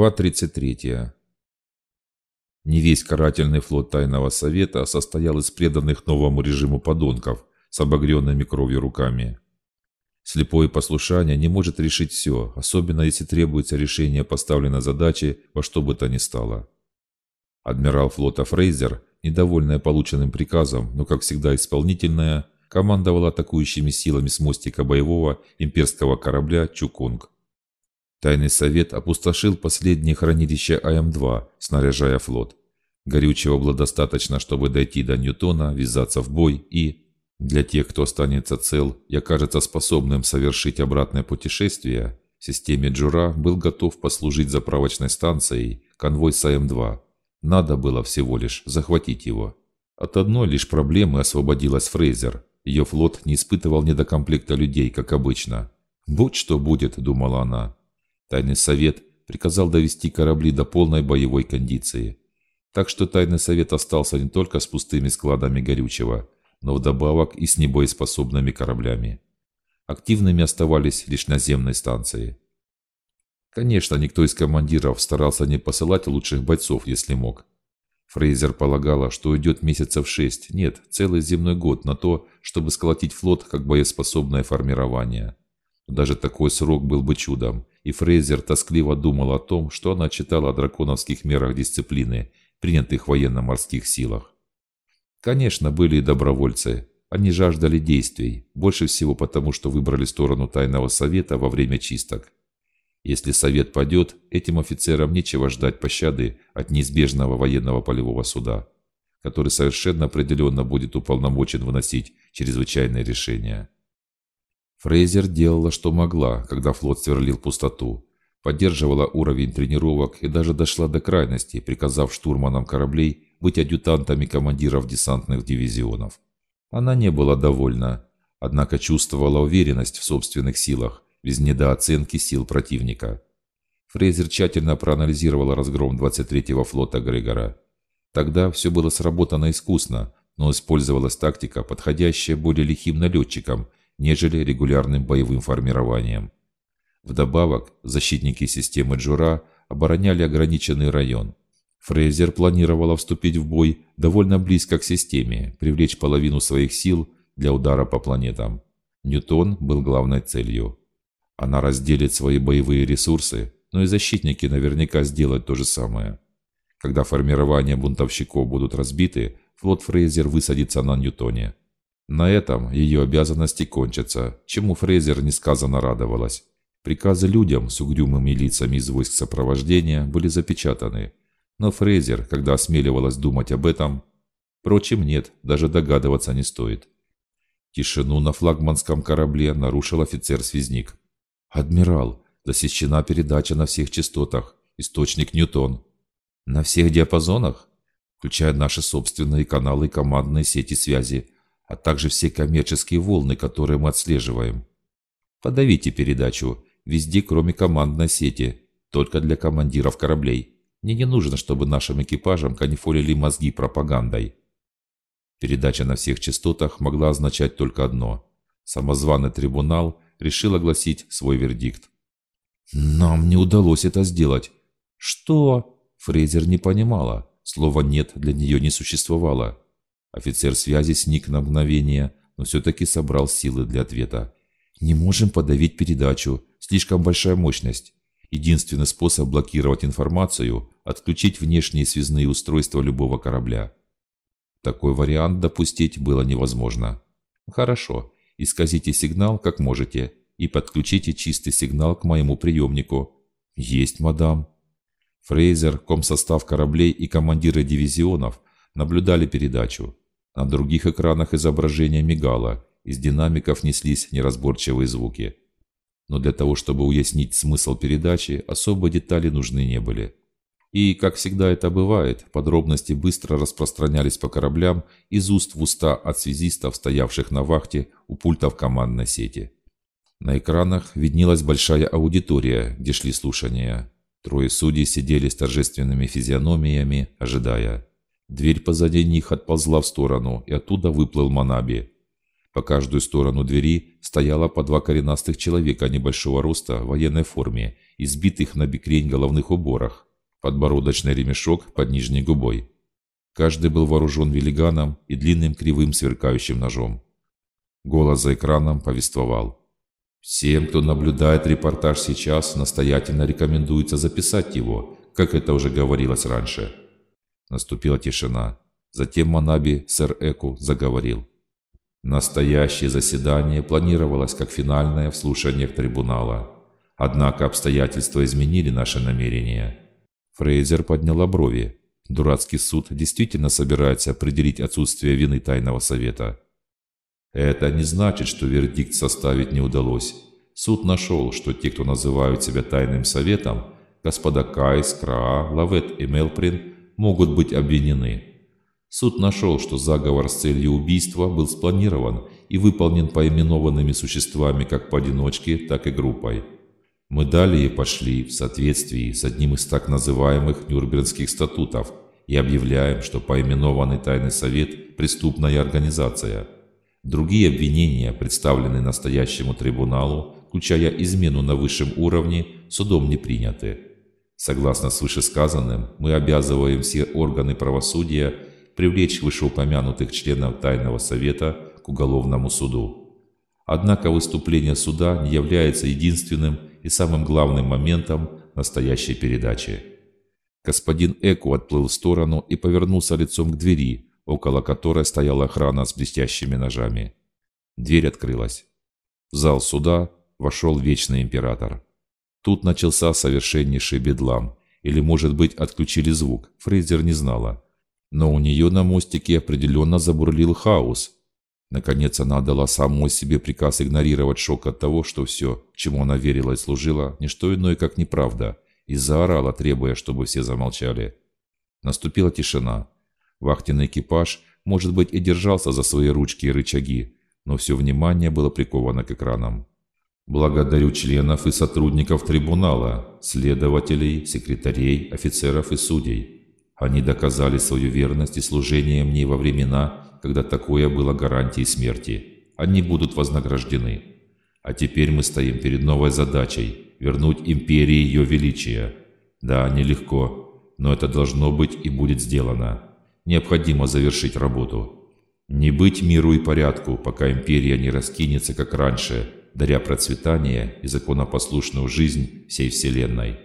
Глава 33. Не весь карательный флот Тайного Совета состоял из преданных новому режиму подонков с обогренными кровью руками. Слепое послушание не может решить все, особенно если требуется решение поставленной задачи во что бы то ни стало. Адмирал флота Фрейзер, недовольная полученным приказом, но как всегда исполнительная, командовал атакующими силами с мостика боевого имперского корабля «Чукунг». Тайный совет опустошил последние хранилища АМ-2, снаряжая флот. Горючего было достаточно, чтобы дойти до Ньютона, ввязаться в бой и... Для тех, кто останется цел и окажется способным совершить обратное путешествие, в системе Джура был готов послужить заправочной станцией конвой с АМ-2. Надо было всего лишь захватить его. От одной лишь проблемы освободилась Фрейзер. Ее флот не испытывал недокомплекта людей, как обычно. «Будь что будет», — думала она. Тайный совет приказал довести корабли до полной боевой кондиции. Так что Тайный совет остался не только с пустыми складами горючего, но вдобавок и с небоеспособными кораблями. Активными оставались лишь наземные станции. Конечно, никто из командиров старался не посылать лучших бойцов, если мог. Фрейзер полагала, что уйдет месяцев шесть, нет, целый земной год на то, чтобы сколотить флот как боеспособное формирование. Даже такой срок был бы чудом, и Фрейзер тоскливо думал о том, что она читала о драконовских мерах дисциплины, принятых в военно-морских силах. Конечно, были и добровольцы. Они жаждали действий, больше всего потому, что выбрали сторону Тайного Совета во время чисток. Если Совет падет, этим офицерам нечего ждать пощады от неизбежного военного полевого суда, который совершенно определенно будет уполномочен выносить чрезвычайные решения. Фрейзер делала, что могла, когда флот сверлил пустоту. Поддерживала уровень тренировок и даже дошла до крайности, приказав штурманам кораблей быть адъютантами командиров десантных дивизионов. Она не была довольна, однако чувствовала уверенность в собственных силах, без недооценки сил противника. Фрейзер тщательно проанализировала разгром 23-го флота Грегора. Тогда все было сработано искусно, но использовалась тактика, подходящая более лихим налетчикам – нежели регулярным боевым формированием. Вдобавок, защитники системы Джура обороняли ограниченный район. Фрейзер планировала вступить в бой довольно близко к системе, привлечь половину своих сил для удара по планетам. Ньютон был главной целью. Она разделит свои боевые ресурсы, но и защитники наверняка сделают то же самое. Когда формирования бунтовщиков будут разбиты, флот Фрейзер высадится на Ньютоне. На этом ее обязанности кончатся, чему Фрейзер несказанно радовалась. Приказы людям с угрюмыми лицами из войск сопровождения были запечатаны. Но Фрейзер, когда осмеливалась думать об этом, впрочем, нет, даже догадываться не стоит. Тишину на флагманском корабле нарушил офицер-связник. «Адмирал, засечена передача на всех частотах. Источник Ньютон». «На всех диапазонах?» «Включая наши собственные каналы и командные сети связи а также все коммерческие волны, которые мы отслеживаем. Подавите передачу везде, кроме командной сети, только для командиров кораблей. Мне не нужно, чтобы нашим экипажам канифолили мозги пропагандой. Передача на всех частотах могла означать только одно. Самозваный трибунал решил огласить свой вердикт. «Нам не удалось это сделать». «Что?» Фрейзер не понимала. Слово «нет» для нее не существовало. Офицер связи сник на мгновение, но все-таки собрал силы для ответа. «Не можем подавить передачу. Слишком большая мощность. Единственный способ блокировать информацию – отключить внешние связные устройства любого корабля». Такой вариант допустить было невозможно. «Хорошо. Исказите сигнал, как можете, и подключите чистый сигнал к моему приемнику». «Есть, мадам». Фрейзер, комсостав кораблей и командиры дивизионов наблюдали передачу. На других экранах изображение мигало, из динамиков неслись неразборчивые звуки. Но для того, чтобы уяснить смысл передачи, особо детали нужны не были. И, как всегда это бывает, подробности быстро распространялись по кораблям из уст в уста от связистов, стоявших на вахте у пультов командной сети. На экранах виднелась большая аудитория, где шли слушания. Трое судей сидели с торжественными физиономиями, ожидая. Дверь позади них отползла в сторону, и оттуда выплыл Манаби. По каждую сторону двери стояло по два коренастых человека небольшого роста в военной форме, избитых на бикрень головных уборах, подбородочный ремешок под нижней губой. Каждый был вооружен велиганом и длинным кривым сверкающим ножом. Голос за экраном повествовал. Всем, кто наблюдает репортаж сейчас, настоятельно рекомендуется записать его, как это уже говорилось раньше. Наступила тишина. Затем Манаби, сэр Эку, заговорил. Настоящее заседание планировалось как финальное в слушаниях трибунала. Однако обстоятельства изменили наши намерения. Фрейзер подняла брови. Дурацкий суд действительно собирается определить отсутствие вины Тайного Совета. Это не значит, что вердикт составить не удалось. Суд нашел, что те, кто называют себя Тайным Советом, господа Кайс, Краа, Лавет и Мелприн, могут быть обвинены. Суд нашел, что заговор с целью убийства был спланирован и выполнен поименованными существами как поодиночке, так и группой. Мы далее пошли в соответствии с одним из так называемых Нюрнбергских статутов и объявляем, что поименованный Тайный Совет – преступная организация – Другие обвинения, представленные настоящему трибуналу, включая измену на высшем уровне, судом не приняты. Согласно с вышесказанным, мы обязываем все органы правосудия привлечь вышеупомянутых членов Тайного Совета к уголовному суду. Однако выступление суда не является единственным и самым главным моментом настоящей передачи. Господин Эку отплыл в сторону и повернулся лицом к двери, около которой стояла охрана с блестящими ножами. Дверь открылась. В зал суда вошел Вечный Император. Тут начался совершеннейший бедлам. Или, может быть, отключили звук, Фрейзер не знала. Но у нее на мостике определенно забурлил хаос. Наконец она дала самой себе приказ игнорировать шок от того, что все, чему она верила и служила, не что иное, как неправда, и заорала, требуя, чтобы все замолчали. Наступила тишина. Вахтенный экипаж, может быть, и держался за свои ручки и рычаги, но все внимание было приковано к экранам. Благодарю членов и сотрудников трибунала, следователей, секретарей, офицеров и судей. Они доказали свою верность и служение мне во времена, когда такое было гарантией смерти. Они будут вознаграждены. А теперь мы стоим перед новой задачей – вернуть империи ее величие. Да, нелегко, но это должно быть и будет сделано необходимо завершить работу. Не быть миру и порядку, пока империя не раскинется, как раньше, даря процветание и законопослушную жизнь всей Вселенной.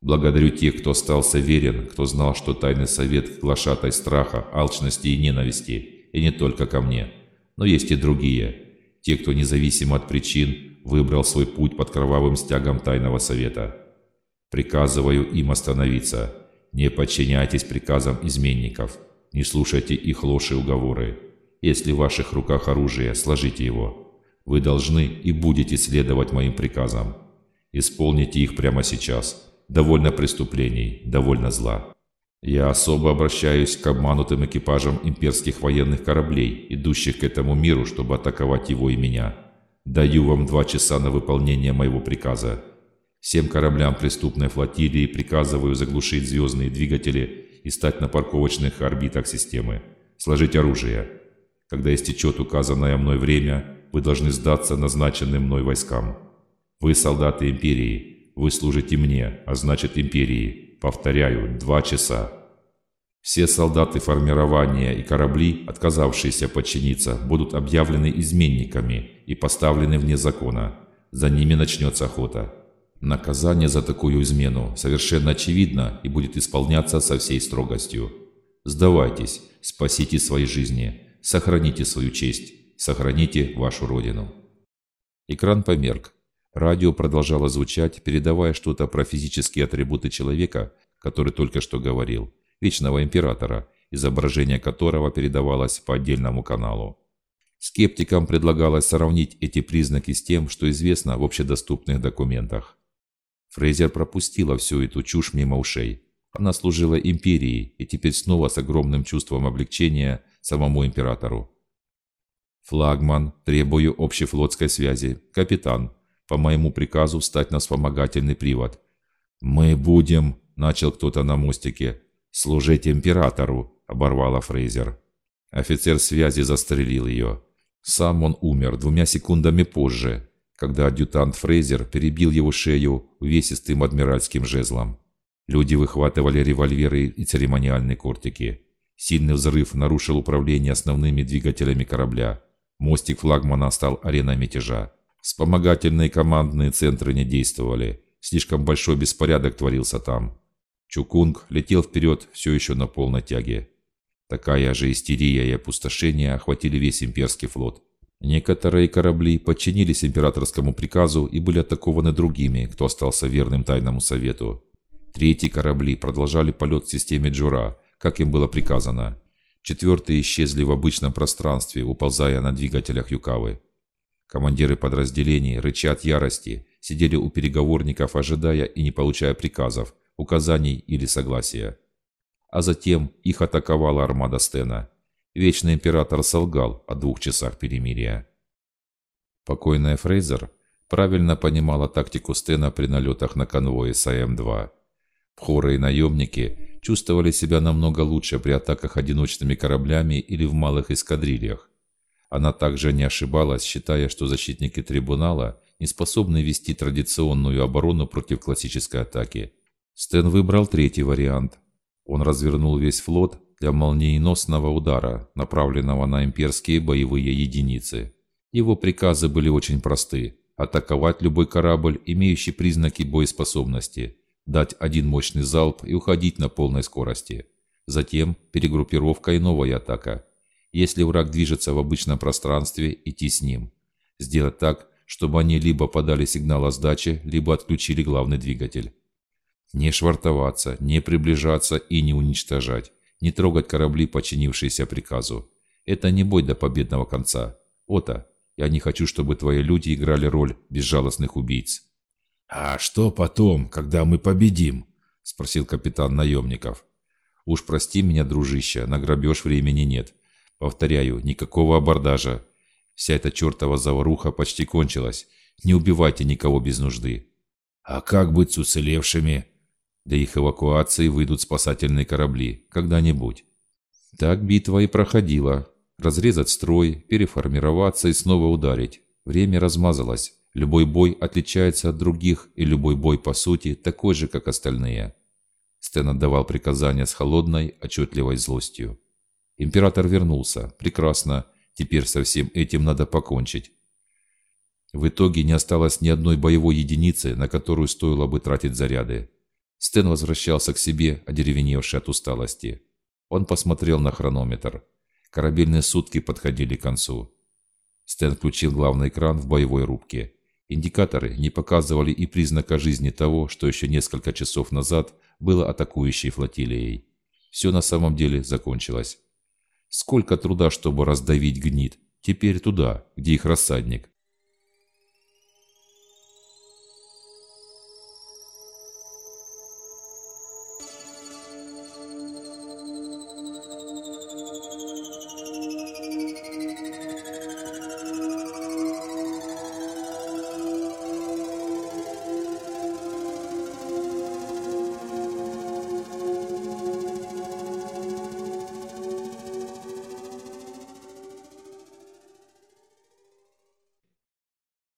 Благодарю тех, кто остался верен, кто знал, что Тайный Совет – глашатай страха, алчности и ненависти, и не только ко мне. Но есть и другие. Те, кто независимо от причин выбрал свой путь под кровавым стягом Тайного Совета. Приказываю им остановиться – не подчиняйтесь приказам изменников, не слушайте их ложь и уговоры. Если в ваших руках оружие, сложите его. Вы должны и будете следовать моим приказам. Исполните их прямо сейчас. Довольно преступлений, довольно зла. Я особо обращаюсь к обманутым экипажам имперских военных кораблей, идущих к этому миру, чтобы атаковать его и меня. Даю вам два часа на выполнение моего приказа. Всем кораблям преступной флотилии приказываю заглушить звездные двигатели и стать на парковочных орбитах системы. Сложить оружие. Когда истечет указанное мной время, вы должны сдаться назначенным мной войскам. Вы солдаты Империи. Вы служите мне, а значит Империи. Повторяю, два часа. Все солдаты формирования и корабли, отказавшиеся подчиниться, будут объявлены изменниками и поставлены вне закона. За ними начнется охота. Наказание за такую измену совершенно очевидно и будет исполняться со всей строгостью. Сдавайтесь, спасите свои жизни, сохраните свою честь, сохраните вашу родину. Экран померк. Радио продолжало звучать, передавая что-то про физические атрибуты человека, который только что говорил, Вечного Императора, изображение которого передавалось по отдельному каналу. Скептикам предлагалось сравнить эти признаки с тем, что известно в общедоступных документах. Фрейзер пропустила всю эту чушь мимо ушей. Она служила империи и теперь снова с огромным чувством облегчения самому императору. «Флагман, требую общефлотской связи. Капитан, по моему приказу встать на вспомогательный привод». «Мы будем...» – начал кто-то на мостике. «Служить императору», – оборвала Фрейзер. Офицер связи застрелил ее. Сам он умер двумя секундами позже, когда адъютант Фрейзер перебил его шею увесистым адмиральским жезлом. Люди выхватывали револьверы и церемониальные кортики. Сильный взрыв нарушил управление основными двигателями корабля. Мостик флагмана стал ареной мятежа. Вспомогательные командные центры не действовали. Слишком большой беспорядок творился там. Чукунг летел вперед все еще на полной тяге. Такая же истерия и опустошение охватили весь имперский флот. Некоторые корабли подчинились императорскому приказу и были атакованы другими, кто остался верным тайному совету. Третьи корабли продолжали полет в системе Джура, как им было приказано. Четвертые исчезли в обычном пространстве, уползая на двигателях Юкавы. Командиры подразделений, рыча от ярости, сидели у переговорников, ожидая и не получая приказов, указаний или согласия. А затем их атаковала армада Стена. Вечный император солгал о двух часах перемирия. Покойная Фрейзер правильно понимала тактику Стена при налетах на конвои САМ-2. Хоры и наемники чувствовали себя намного лучше при атаках одиночными кораблями или в малых эскадрильях. Она также не ошибалась, считая, что защитники трибунала не способны вести традиционную оборону против классической атаки. Стэн выбрал третий вариант. Он развернул весь флот для молниеносного удара, направленного на имперские боевые единицы. Его приказы были очень просты – атаковать любой корабль, имеющий признаки боеспособности, дать один мощный залп и уходить на полной скорости. Затем перегруппировка и новая атака. Если враг движется в обычном пространстве, идти с ним. Сделать так, чтобы они либо подали сигнал о сдаче, либо отключили главный двигатель. Не швартоваться, не приближаться и не уничтожать. Не трогать корабли, подчинившиеся приказу. Это не бой до победного конца. Ота, я не хочу, чтобы твои люди играли роль безжалостных убийц. «А что потом, когда мы победим?» – спросил капитан наемников. «Уж прости меня, дружище, на грабеж времени нет. Повторяю, никакого абордажа. Вся эта чертова заваруха почти кончилась. Не убивайте никого без нужды». «А как быть с уцелевшими?» Для их эвакуации выйдут спасательные корабли. Когда-нибудь. Так битва и проходила. Разрезать строй, переформироваться и снова ударить. Время размазалось. Любой бой отличается от других, и любой бой, по сути, такой же, как остальные. Стэн отдавал приказания с холодной, отчетливой злостью. Император вернулся. Прекрасно. Теперь со всем этим надо покончить. В итоге не осталось ни одной боевой единицы, на которую стоило бы тратить заряды. Стэн возвращался к себе, одеревеневший от усталости. Он посмотрел на хронометр. Корабельные сутки подходили к концу. Стэн включил главный экран в боевой рубке. Индикаторы не показывали и признака жизни того, что еще несколько часов назад было атакующей флотилией. Все на самом деле закончилось. Сколько труда, чтобы раздавить гнит. Теперь туда, где их рассадник.